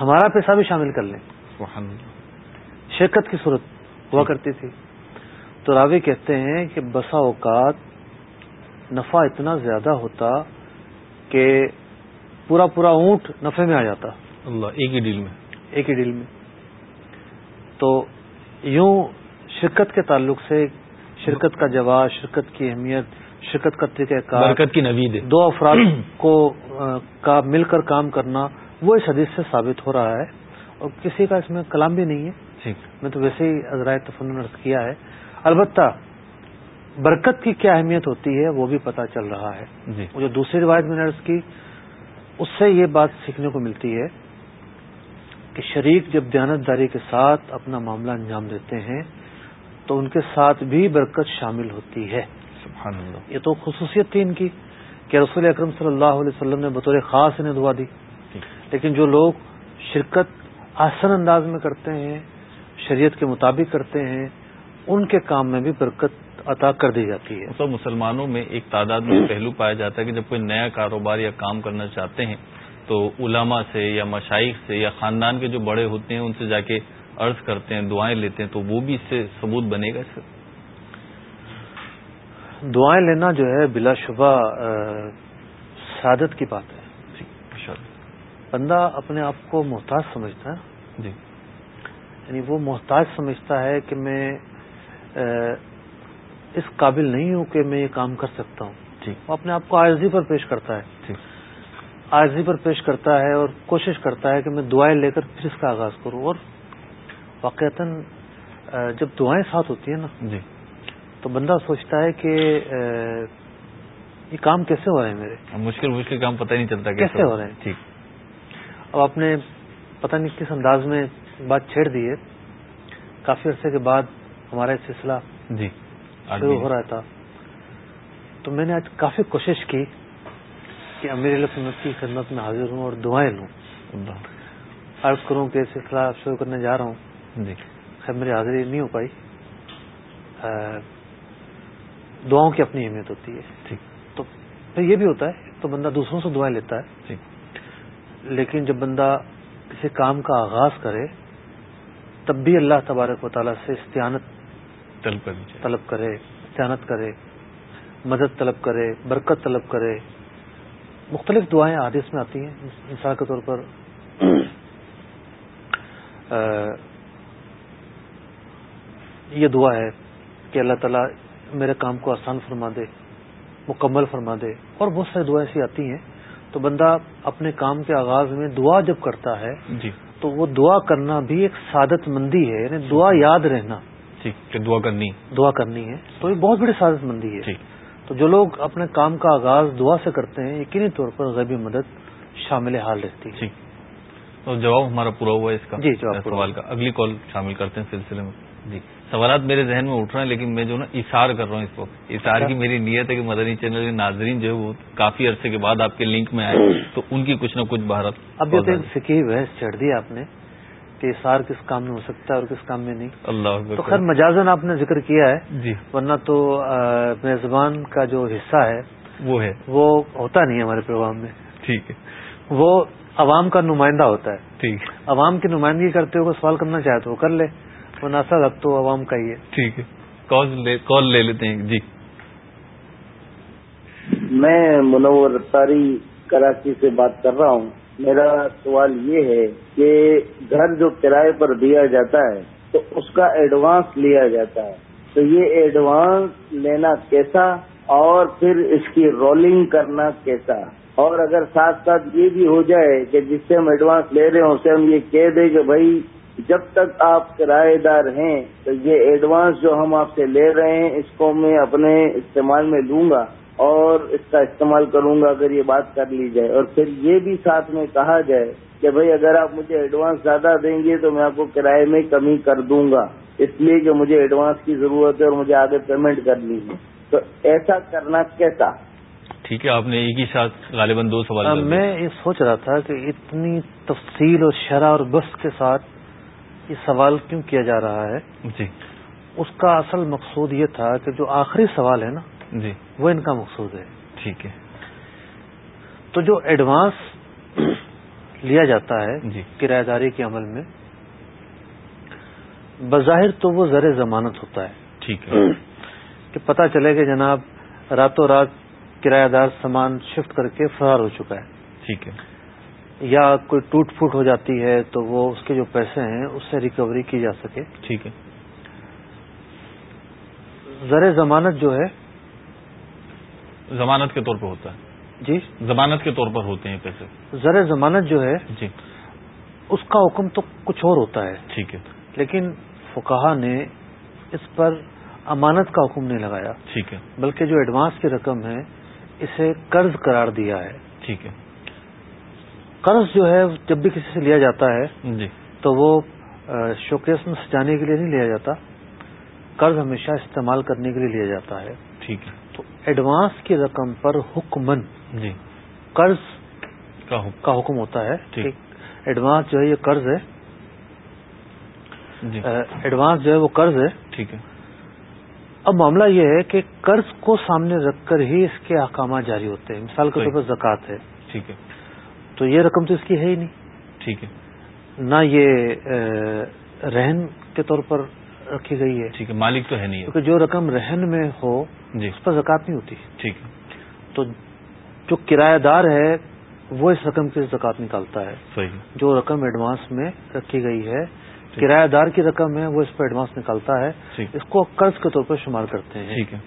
ہمارا پیسہ بھی شامل کر لیں۔ شرکت کی صورت ہوا کرتی تھی۔ تو راوی کہتے ہیں کہ بسا اوقات نفع اتنا زیادہ ہوتا کہ پورا پورا اونٹ نفے میں آ جاتا۔ اللہ ایک ہی ڈیل میں۔ ایک ہی ڈیل میں۔ تو یوں شرکت کے تعلق سے شرکت کا جواز شرکت کی اہمیت شرکت کا طریقہ کار کی نوید۔ دو افراد کو کا مل کر کام کرنا وہ اس حدیث سے ثابت ہو رہا ہے۔ اور کسی کا اس میں کلام بھی نہیں ہے۔ میں تو ویسے ہی عذرائے تفن کیا ہے۔ البتہ برکت کی کیا اہمیت ہوتی ہے وہ بھی پتہ چل رہا ہے۔ جی۔ جو دوسری روایت میں نے کی اس سے یہ بات سیکھنے کو ملتی ہے کہ شریک جب دیانتداری کے ساتھ اپنا معاملہ انجام دیتے ہیں تو ان کے ساتھ بھی برکت شامل ہوتی ہے۔ سبحان اللہ۔ یہ تو خصوصیت تھی ان کی کہ رسول اکرم صلی اللہ علیہ وسلم نے بطور خاص انہیں دعا دی۔ لیکن جو لوگ شرکت آسن انداز میں کرتے ہیں شریعت کے مطابق کرتے ہیں ان کے کام میں بھی برکت عطا کر دی جاتی ہے۔ سب مسلمانوں میں ایک تعداد میں پہلو پایا جاتا ہے کہ جب کوئی نیا کاروبار یا کام کرنا چاہتے ہیں تو علماء سے یا مشائق سے یا خاندان کے جو بڑے ہوتے ہیں ان سے جا کے عرض کرتے ہیں دعائیں لیتے ہیں تو وہ بھی اس سے ثبوت بنے گا دعائیں لینا جو ہے بلا شبہ سعادت کی بات ہے۔ جی بندہ اپنے آپ کو محتاج سمجھتا ہے۔ جی۔ یعنی وہ محتاج سمجھتا ہے کہ میں اس قابل نہیں ہوں کہ میں یہ کام کر سکتا ہوں۔ جی۔ وہ اپنے آپ کو عارضی پر پیش کرتا ہے۔ جی۔ عارضی پر پیش کرتا ہے اور کوشش کرتا ہے کہ میں دعائیں لے کر پھر اس کا آغاز کروں۔ اور واقعتا جب دعائیں ساتھ ہوتی ہیں نا جی۔ تو بندہ سوچتا ہے کہ یہ کام کیسے ہو رہے ہیں میرے؟ مشکل مشکل کام پتہ نہیں چلتا کیسے ہو رہے ہیں ٹھیک۔ اب آپ نے پتہ نہیں کس انداز میں بات چھیڑ دی ہے۔ کافی عرصے کے بعد ہمارا سلسلہ جی شروع ہو رہا تھا۔ تو میں نے آج کافی کوشش کی کہ امیر سنت کی خدمت میں حاضر ہوں اور دعائیں لوں۔ عرض کروں کہ سلسلہ شروع کرنے جا رہا ہوں۔ جی۔ خیر میری حاضری نہیں ہو پائی۔ دعاؤں کی اپنی اہمیت ہوتی ہے۔ ٹھیک۔ تو پھر یہ بھی ہوتا ہے تو بندہ دوسروں سے دعائیں لیتا ہے۔ لیکن جب بندہ کسی کام کا آغاز کرے تب بھی اللہ تبارک و تعالیٰ سے استعانت طلب کرے استعانت کرے مدد طلب کرے برکت طلب کرے۔ مختلف دعائیں حادث میں آتی ہیں۔ مثال کے طور پر یہ دعا ہے کہ اللہ تعالیٰ میرے کام کو آسان فرما دے مکمل فرما دے۔ اور بہت ساری دعائیں ایسی آتی ہیں تو بندہ اپنے کام کے آغاز میں دعا جب کرتا ہے جی۔ تو وہ دعا کرنا بھی ایک سعادت مندی ہے یعنی دعا یاد رہنا۔ کہ دعا کرنی دعا کرنی ہے تو یہ بہت بڑی سعادت مندی ہے۔ ٹھیک تو جو لوگ اپنے کام کا آغاز دعا سے کرتے ہیں یقینی طور پر غیبی مدد شامل حال رہتی ہے۔ ٹھیک تو جواب ہمارا پورا ہوا ہے اس کا جی جواب سوال کا۔ اگلی کال شامل کرتے ہیں سلسلے میں۔ جی۔ سوالات میرے ذہن میں اٹھ رہے ہیں لیکن میں جو نا اشار کر رہا ہوں اس وقت اشار کی میری نیت ہے کہ مدنی چینل کے ناظرین جو ہے وہ کافی عرصے کے بعد آپ کے لنک میں آئے تو ان کی کچھ نہ کچھ بھارت اب ایک فکی بحث چڑھ دی آپ نے کہ اشار کس کام میں ہو سکتا ہے اور کس کام میں نہیں۔ اللہ تو خیر مجازن آپ نے ذکر کیا ہے جی۔ ورنہ تو میزبان کا جو حصہ ہے وہ ہے۔ وہ ہوتا نہیں ہمارے پروگرام میں۔ ٹھیک ہے۔ وہ عوام کا نمائندہ ہوتا ہے۔ ٹھیک۔ عوام کی نمائندگی کرتے ہوئے سوال کرنا چاہے تو وہ کر لے۔ ناسا اب تو عوام کا ہی ہے۔ ٹھیک ہے۔ کال لے لیتے ہیں۔ جی۔ میں منور تاری کراچی سے بات کر رہا ہوں۔ میرا سوال یہ ہے کہ گھر جو کرائے پر دیا جاتا ہے تو اس کا ایڈوانس لیا جاتا ہے۔ تو یہ ایڈوانس لینا کیسا اور پھر اس کی رولنگ کرنا کیسا؟ اور اگر ساتھ ساتھ یہ بھی ہو جائے کہ جس سے ہم ایڈوانس لے رہے ہیں اسے ہم یہ کہہ دیں کہ بھائی جب تک آپ کرایہ دار ہیں تو یہ ایڈوانس جو ہم آپ سے لے رہے ہیں اس کو میں اپنے استعمال میں لوں گا اور اس کا استعمال کروں گا اگر یہ بات کر لی جائے۔ اور پھر یہ بھی ساتھ میں کہا جائے کہ بھائی اگر آپ مجھے ایڈوانس زیادہ دیں گے تو میں آپ کو کرائے میں کمی کر دوں گا۔ اس لیے کہ مجھے ایڈوانس کی ضرورت ہے اور مجھے آگے پیمنٹ کرنی ہے۔ تو ایسا کرنا کیسا؟ ٹھیک ہے آپ نے ایک ہی ساتھ غالباً دو سوال میں یہ سوچ رہا تھا کہ اتنی تفصیل اور شرح اور بس کے ساتھ یہ سوال کیوں کیا جا رہا ہے؟ جی۔ اس کا اصل مقصود یہ تھا کہ جو آخری سوال ہے نا جی۔ وہ ان کا مقصود ہے۔ ٹھیک ہے۔ تو جو ایڈوانس لیا جاتا ہے جی۔ کرایہ داری کے عمل میں بظاہر تو وہ زر ضمانت ہوتا ہے۔ ٹھیک ہے۔ کہ پتہ چلے کہ جناب راتوں رات کرایہ دار سامان شفٹ کر کے فرار ہو چکا ہے۔ ٹھیک ہے۔ یا کوئی ٹوٹ پھوٹ ہو جاتی ہے تو وہ اس کے جو پیسے ہیں اس سے ریکوری کی جا سکے۔ ٹھیک ہے۔ زر ضمانت جو ہے ضمانت کے طور پہ ہوتا ہے۔ جی؟ ضمانت کے طور پر ہوتے ہیں پیسے۔ زر ضمانت جو ہے جی۔ اس کا حکم تو کچھ اور ہوتا ہے۔ ٹھیک ہے۔ لیکن فکاہا نے اس پر امانت کا حکم نہیں لگایا۔ ٹھیک ہے۔ بلکہ جو ایڈوانس کی رقم ہے اسے قرض قرار دیا ہے۔ ٹھیک ہے۔ قرض جو ہے جب بھی کسی سے لیا جاتا ہے جی۔ تو وہ شوکیس میں سجانے کے لیے نہیں لیا جاتا۔ قرض ہمیشہ استعمال کرنے کے لیے لیا جاتا ہے۔ ٹھیک ہے۔ تو ایڈوانس کی رقم پر حکمن جی۔ قرض کا حکم۔ کا حکم ہوتا ہے ٹھیک۔ ایڈوانس جو ہے یہ قرض ہے۔ جی۔ ایڈوانس جو ہے وہ قرض ہے۔ ٹھیک ہے۔ اب معاملہ یہ ہے کہ قرض کو سامنے رکھ کر ہی اس کے احکامات جاری ہوتے ہیں۔ مثال کے طور پر زکوٰۃ ہے۔ ٹھیک ہے۔ تو یہ رقم تو اس کی ہے ہی نہیں۔ ٹھیک ہے۔ نہ یہ رہن کے طور پر رکھی گئی ہے۔ ٹھیک ہے مالک تو ہے نہیں۔ کیونکہ جو رقم رہن میں ہو جی۔ اس پر زکوٰۃ نہیں ہوتی۔ ٹھیک ہے۔ تو جو کرایہ دار ہے وہ اس رقم کی زکوٰۃ نکالتا ہے۔ صحیح۔ جو رقم ایڈوانس میں رکھی گئی ہے کرایہ دار کی رقم ہے وہ اس پر ایڈوانس نکالتا ہے۔ اس کو قرض کے طور پر شمار کرتے ہیں۔ ٹھیک ہے۔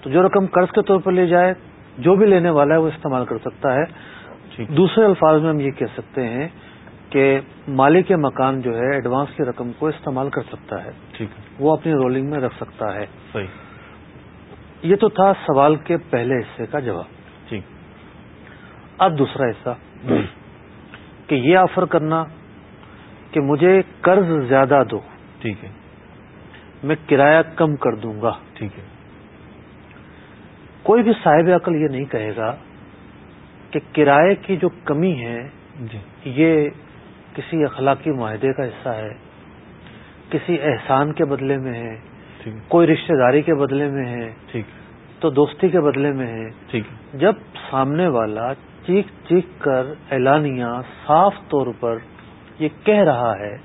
تو جو رقم قرض کے طور پر لے جائے جو بھی لینے والا ہے وہ استعمال کر سکتا ہے۔ دوسرے الفاظ میں ہم یہ کہہ سکتے ہیں کہ مالک مکان جو ہے ایڈوانس کی رقم کو استعمال کر سکتا ہے۔ ٹھیک ہے۔ وہ اپنی رولنگ میں رکھ سکتا ہے۔ صحیح۔ یہ تو تھا سوال کے پہلے حصے کا جواب۔ ٹھیک اب دوسرا حصہ۔ کہ یہ آفر کرنا کہ مجھے قرض زیادہ دو۔ ٹھیک ہے۔ میں کرایہ کم کر دوں گا۔ ٹھیک ہے۔ کوئی بھی صاحب عقل یہ نہیں کہے گا کہ کرائے کی جو کمی ہے جی۔ یہ کسی اخلاقی معاہدے کا حصہ ہے کسی احسان کے بدلے میں ہے کوئی رشتہ داری کے بدلے میں ہے ٹھیک۔ تو دوستی کے بدلے میں ہے۔ ٹھیک۔ جب سامنے والا چیخ چیخ کر اعلانیہ صاف طور پر یہ کہہ رہا ہے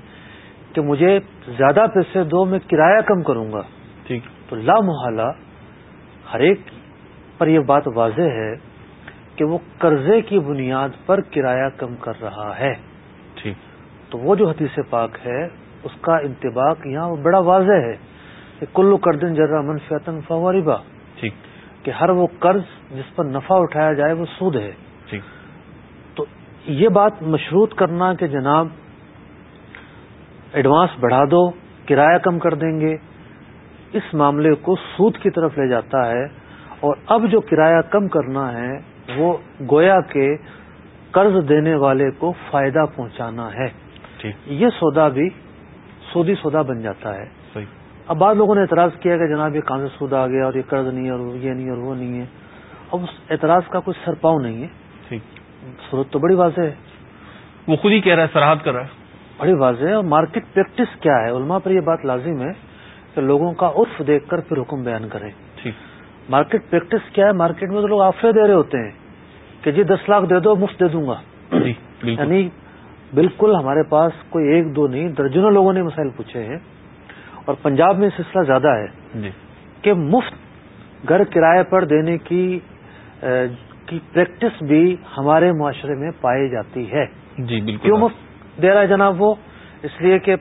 کہ مجھے زیادہ پیسے دو میں کرایہ کم کروں گا۔ ٹھیک۔ تو لا محالہ ہر ایک پر یہ بات واضح ہے کہ وہ قرضے کی بنیاد پر کرایہ کم کر رہا ہے۔ ٹھیک۔ تو وہ جو حدیث پاک ہے اس کا انتباق یہاں بڑا واضح ہے کہ کلو کردن جرا منفیتن فواربا ٹھیک۔ کہ ہر وہ قرض جس پر نفع اٹھایا جائے وہ سود ہے۔ ٹھیک۔ تو یہ بات مشروط کرنا کہ جناب ایڈوانس بڑھا دو کرایہ کم کر دیں گے۔ اس معاملے کو سود کی طرف لے جاتا ہے اور اب جو کرایہ کم کرنا ہے وہ گویا کے قرض دینے والے کو فائدہ پہنچانا ہے۔ یہ سودا بھی سودی سودا بن جاتا ہے۔ اب بعض لوگوں نے اعتراض کیا کہ جناب یہ کہاں سے سود آ گیا اور یہ قرض نہیں ہے اور یہ نہیں اور وہ نہیں ہے۔ اب اس اعتراض کا کوئی سر پاؤ نہیں ہے۔ صورت تو بڑی واضح ہے۔ وہ خود ہی کہہ رہا ہے سراہد کر رہا ہے۔ بڑی واضح ہے۔ اور مارکیٹ پریکٹس کیا ہے؟ علماء پر یہ بات لازم ہے کہ لوگوں کا عرف دیکھ کر پھر حکم بیان کریں۔ ٹھیک۔ مارکیٹ پریکٹس کیا ہے؟ مارکیٹ میں تو لوگ آفرے دے رہے ہوتے ہیں کہ جی دس لاکھ دے دو مفت دے دوں گا۔ جی یعنی بالکل ہمارے پاس کوئی ایک دو نہیں درجنوں لوگوں نے مسائل پوچھے ہیں اور پنجاب میں سلسلہ زیادہ ہے جی۔ کہ مفت گھر کرائے پر دینے کی کی پریکٹس بھی ہمارے معاشرے میں پائی جاتی ہے۔ جی بالکل۔ کیوں مفت دے رہا ہے جناب وہ؟ اس لیے کہ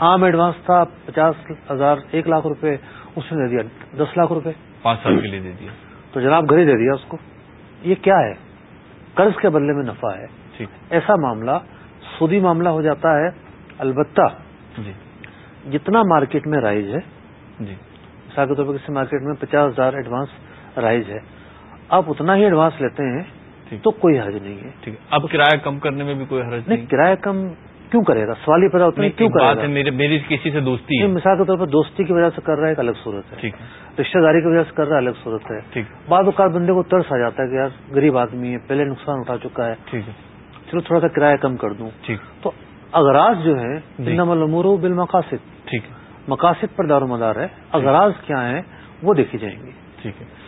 عام ایڈوانس تھا پچاس ہزار ایک لاکھ روپے اس نے دے دیا دس لاکھ روپے۔ پانچ سال کے لیے دے دیا۔ تو جناب گھر ہی دے دیا اس کو۔ یہ کیا ہے؟ قرض کے بدلے میں نفع ہے۔ ٹھیک ایسا معاملہ سودی معاملہ ہو جاتا ہے۔ البتہ جی۔ جتنا مارکیٹ میں رائج ہے جی۔ مثال کے طور پر کسی مارکیٹ میں پچاس ہزار ایڈوانس رائج ہے آپ اتنا ہی ایڈوانس لیتے ہیں تو کوئی حرج نہیں ہے۔ ٹھیک۔ ہے اب کرایہ کم کرنے میں بھی کوئی حرج نہیں۔ کرایہ کم کیوں کرے گا؟ سوال ہی پیدا ہوتا ہے کیوں کرے ہے گا؟ میرے میری کسی سے دوستی ہے۔ مثال کے طور پر دوستی کی وجہ سے کر رہا ہے ایک الگ صورت ہے۔ رشتہ داری کی وجہ سے کر رہا ہے الگ صورت ہے۔ بعض اوقات بندے کو ترس آ جاتا ہے کہ یار غریب آدمی ہے پہلے نقصان اٹھا چکا ہے۔ چلو تھوڑا سا کرایہ کم کر دوں۔ ٹھیک۔ تو اغراض جو ہے جی۔ انما الامور بالمقاصد۔ ٹھیک۔ ہے مقاصد پر دار و مدار ہے۔ اغراض کیا ہیں وہ دیکھی جائیں گی۔ ٹھیک ہے۔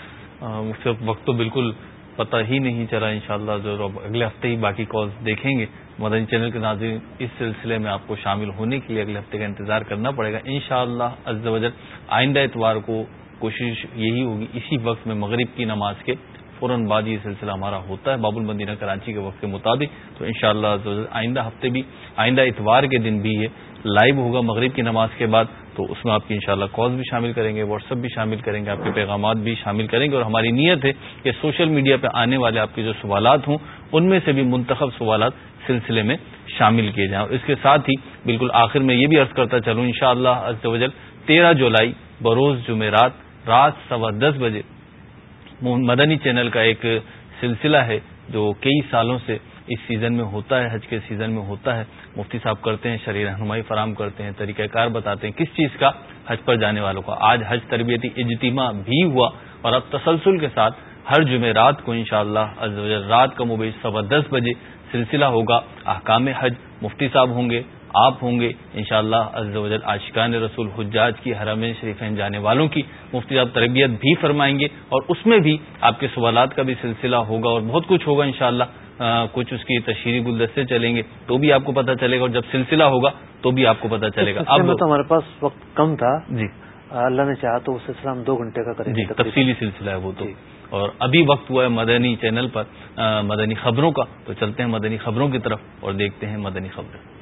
وقت تو بالکل پتہ ہی نہیں چلا انشاءاللہ جو اب اگلے ہفتے ہی باقی کالز دیکھیں گے۔ مدنی چینل کے ناظرین، اس سلسلے میں آپ کو شامل ہونے کے لیے اگلے ہفتے کا انتظار کرنا پڑے گا۔ انشاءاللہ شاء اللہ آئندہ اتوار کو کوشش یہی ہوگی، اسی وقت میں مغرب کی نماز کے فوراً بعد یہ سلسلہ ہمارا ہوتا ہے، باب المدینہ کراچی کے وقت کے مطابق۔ تو انشاءاللہ شاء اللہ آئندہ ہفتے بھی، آئندہ اتوار کے دن بھی یہ لائیو ہوگا۔ مغرب کی نماز کے بعد تو اس میں آپ کی انشاءاللہ شاء بھی شامل کریں گے واٹس ایپ بھی شامل کریں گے، آپ کے پیغامات بھی شامل کریں گے اور ہماری نیت ہے کہ سوشل میڈیا پہ آنے والے آپ کے جو سوالات ہوں، ان میں سے بھی منتخب سوالات سلسلے میں شامل کیے جائیں۔ اس کے ساتھ ہی بالکل آخر میں یہ بھی عرض کرتا چلوں ان شاء اللہ تیرہ جولائی بروز جمعرات رات سوا دس بجے مدنی چینل کا ایک سلسلہ ہے جو کئی سالوں سے اس سیزن میں ہوتا ہے، حج کے سیزن میں ہوتا ہے، مفتی صاحب کرتے ہیں شریر رہنمائی فراہم کرتے ہیں، طریقہ کار بتاتے ہیں کس چیز کا حج پر جانے والوں کا آج حج تربیتی اجتماع بھی ہوا اور اب تسلسل کے ساتھ ہر جمعرات کو انشاءاللہ شاء رات کا موبائل سوا دس بجے سلسلہ ہوگا۔ احکام حج، مفتی صاحب ہوں گے، آپ ہوں گے۔ انشاءاللہ شاء اللہ عاشقان رسول، حجاج کی، حرم شریفین جانے والوں کی مفتی صاحب تربیت بھی فرمائیں گے اور اس میں بھی آپ کے سوالات کا بھی سلسلہ ہوگا اور بہت کچھ ہوگا انشاءاللہ۔ کچھ اس کی تشہیری گلدستے چلیں گے تو بھی آپ کو پتہ چلے گا اور جب سلسلہ ہوگا تو بھی آپ کو پتہ چلے گا۔ اب تو ہمارے پاس وقت کم تھا۔ جی۔ اللہ نے چاہا تو اس سلسلہ ہم دو گھنٹے کا کریں جی تفصیلی سلسلہ ہے وہ تو۔ اور ابھی وقت ہوا ہے مدنی چینل پر مدنی خبروں کا۔ تو چلتے ہیں مدنی خبروں کی طرف اور دیکھتے ہیں مدنی خبریں۔